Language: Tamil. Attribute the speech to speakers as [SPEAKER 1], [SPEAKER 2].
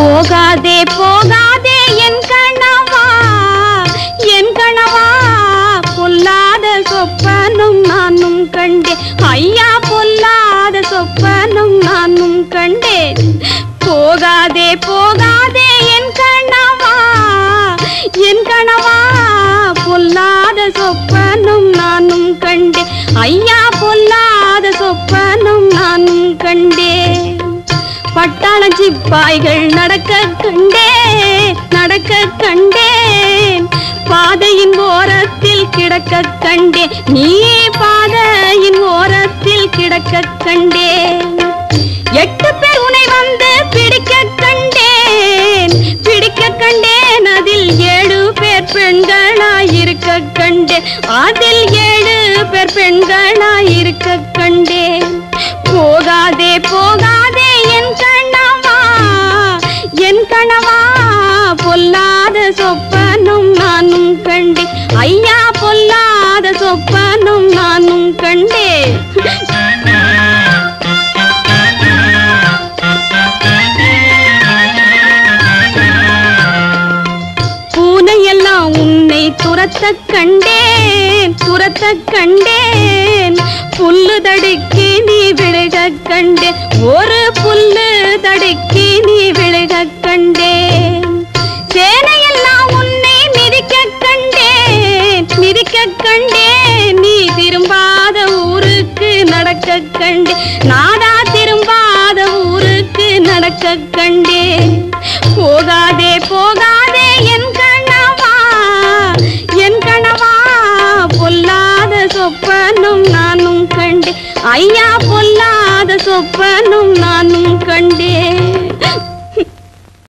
[SPEAKER 1] போகாதே போகாதே என் கணவா என் கணவா பொல்லாத சொப்பனும் நானும் கண்டேன் ஐயா பொல்லாத சொப்பனும் நானும் கண்டேன் போகாதே போகாதே என் கணவா என் கணவா பொல்லாத சொப்பனும் நானும் கண்டேன் ஐயா பட்டாள நடக்க கண்டேன் நடக்க கண்டேன் பாதையின் ஓரத்தில் கிடக்க கண்டேன் நீ பாதையின் ஓரத்தில் கிடக்க கண்டேன் எட்டு பேர் உனை வந்து பிடிக்க கண்டேன் பிடிக்க கண்டேன் அதில் ஏழு பேர் பெண்களாயிருக்க கண்டேன் அதில் ஏழு பேர் பெண்களாயிருக்க கண்டேன் போகாதே போ என் கணவா பொல்லாத சொப்பனும் நானும் கண்டே. ஐயா பொல்லாத சொப்பனும் நானும் கண்டே. பூனையெல்லாம் உன்னை துரத்த கண்டேன் துரத்த கண்டேன். புல்லு தடுக்கி நீ விழுக கண்டேன். ஒரு புல்லு தடுக்கி நடக்க கண்டு. நாடா திரும்பாத ஊருக்கு நடக்க கண்டேன் போகாதே போகாதே என் கணவா என் கணவா பொல்லாத சொப்பனும் நானும் கண்டு. ஐயா பொல்லாத சொப்பனும் நான்